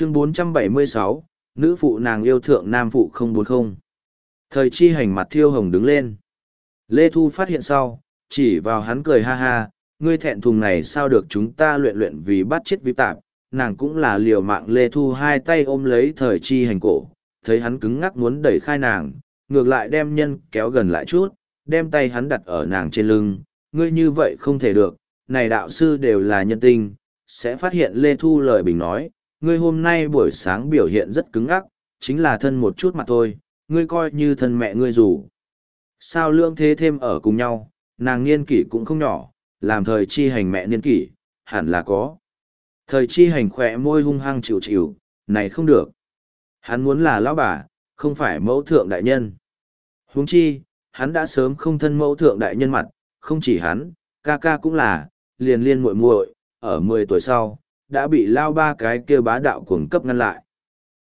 chương 476, nữ phụ nàng yêu thượng nam phụ 040. Thời chi hành mặt thiêu hồng đứng lên. Lê Thu phát hiện sau, chỉ vào hắn cười ha ha, ngươi thẹn thùng này sao được chúng ta luyện luyện vì bắt chết vi tạp, nàng cũng là liều mạng Lê Thu hai tay ôm lấy thời chi hành cổ, thấy hắn cứng ngắc muốn đẩy khai nàng, ngược lại đem nhân kéo gần lại chút, đem tay hắn đặt ở nàng trên lưng, ngươi như vậy không thể được, này đạo sư đều là nhân tinh, sẽ phát hiện Lê Thu lời bình nói, ngươi hôm nay buổi sáng biểu hiện rất cứng ngắc, chính là thân một chút mà thôi, ngươi coi như thân mẹ ngươi rủ. Sao lương thế thêm ở cùng nhau, nàng niên kỷ cũng không nhỏ, làm thời chi hành mẹ niên kỷ, hẳn là có. Thời chi hành khỏe môi hung hăng chịu chịu, này không được. Hắn muốn là lão bà, không phải mẫu thượng đại nhân. Huống chi, hắn đã sớm không thân mẫu thượng đại nhân mặt, không chỉ hắn, ca ca cũng là, liền liên muội muội, ở mười tuổi sau, đã bị lao ba cái kia bá đạo cuồng cấp ngăn lại.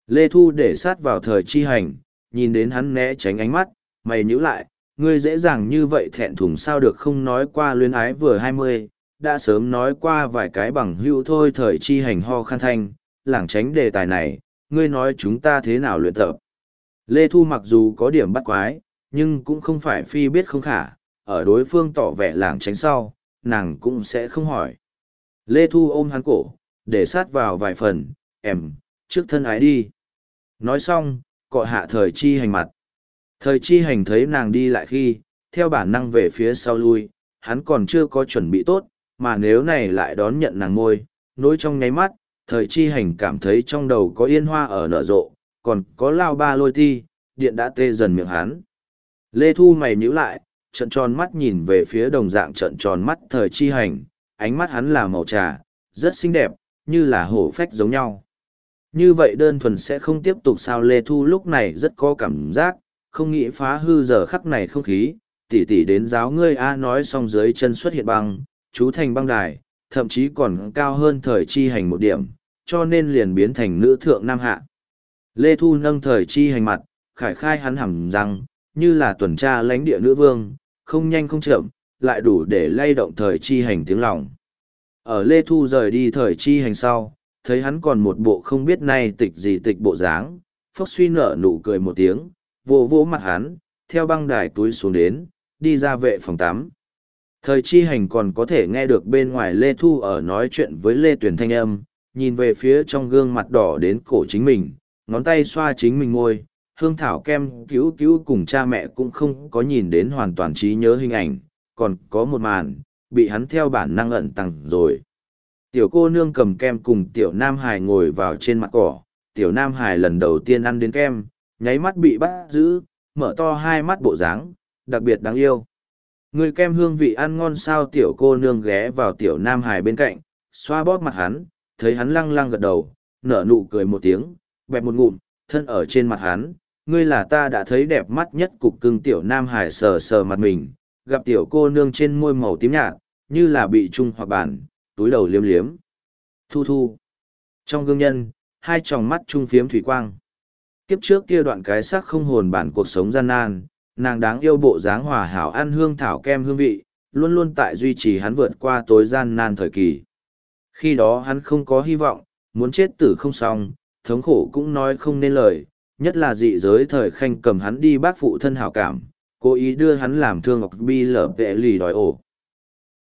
Lê Thu để sát vào thời chi hành, nhìn đến hắn né tránh ánh mắt, mày nhíu lại, ngươi dễ dàng như vậy thẹn thùng sao được không nói qua luyến ái vừa hai mươi, đã sớm nói qua vài cái bằng hữu thôi thời chi hành ho khăn thanh, lảng tránh đề tài này, ngươi nói chúng ta thế nào luyện tập. Lê Thu mặc dù có điểm bắt quái, nhưng cũng không phải phi biết không khả, ở đối phương tỏ vẻ lảng tránh sau, nàng cũng sẽ không hỏi. Lê Thu ôm hắn cổ, để sát vào vài phần, em, trước thân ái đi. Nói xong, cọ hạ thời chi hành mặt. Thời chi hành thấy nàng đi lại khi, theo bản năng về phía sau lui, hắn còn chưa có chuẩn bị tốt, mà nếu này lại đón nhận nàng ngôi, nối trong nháy mắt, thời chi hành cảm thấy trong đầu có yên hoa ở nở rộ, còn có lao ba lôi thi, điện đã tê dần miệng hắn. Lê Thu mày nhíu lại, trận tròn mắt nhìn về phía đồng dạng trận tròn mắt thời chi hành, ánh mắt hắn là màu trà, rất xinh đẹp, như là hổ phách giống nhau. Như vậy đơn thuần sẽ không tiếp tục sao Lê Thu lúc này rất có cảm giác, không nghĩ phá hư giờ khắc này không khí, tỉ tỉ đến giáo ngươi A nói xong dưới chân xuất hiện băng, chú thành băng đài, thậm chí còn cao hơn thời chi hành một điểm, cho nên liền biến thành nữ thượng nam hạ. Lê Thu nâng thời chi hành mặt, khải khai hắn hẳn rằng, như là tuần tra lãnh địa nữ vương, không nhanh không chậm, lại đủ để lay động thời chi hành tiếng lòng. Ở Lê Thu rời đi thời chi hành sau, thấy hắn còn một bộ không biết nay tịch gì tịch bộ dáng, phốc suy nở nụ cười một tiếng, vỗ vỗ mặt hắn, theo băng đài túi xuống đến, đi ra vệ phòng tắm. Thời chi hành còn có thể nghe được bên ngoài Lê Thu ở nói chuyện với Lê Tuyển Thanh Âm, nhìn về phía trong gương mặt đỏ đến cổ chính mình, ngón tay xoa chính mình ngôi, hương thảo kem cứu cứu cùng cha mẹ cũng không có nhìn đến hoàn toàn trí nhớ hình ảnh, còn có một màn, bị hắn theo bản năng ẩn tặng rồi. Tiểu cô nương cầm kem cùng tiểu nam hải ngồi vào trên mặt cỏ, tiểu nam hải lần đầu tiên ăn đến kem, nháy mắt bị bắt giữ, mở to hai mắt bộ dáng, đặc biệt đáng yêu. Người kem hương vị ăn ngon sao tiểu cô nương ghé vào tiểu nam hải bên cạnh, xoa bóp mặt hắn, thấy hắn lăng lăng gật đầu, nở nụ cười một tiếng, bẹp một ngụm, thân ở trên mặt hắn, ngươi là ta đã thấy đẹp mắt nhất cục cưng tiểu nam hải sờ sờ mặt mình, gặp tiểu cô nương trên môi màu tím nhạt, như là bị trung hoặc bản, túi đầu liếm liếm. Thu thu. Trong gương nhân, hai tròng mắt trung phiếm thủy quang. Kiếp trước kia đoạn cái sắc không hồn bản cuộc sống gian nan, nàng đáng yêu bộ dáng hòa hảo ăn hương thảo kem hương vị, luôn luôn tại duy trì hắn vượt qua tối gian nan thời kỳ. Khi đó hắn không có hy vọng, muốn chết tử không xong, thống khổ cũng nói không nên lời, nhất là dị giới thời khanh cầm hắn đi bác phụ thân hảo cảm, cố ý đưa hắn làm thương ngọc bi lở vệ lì đòi ổ.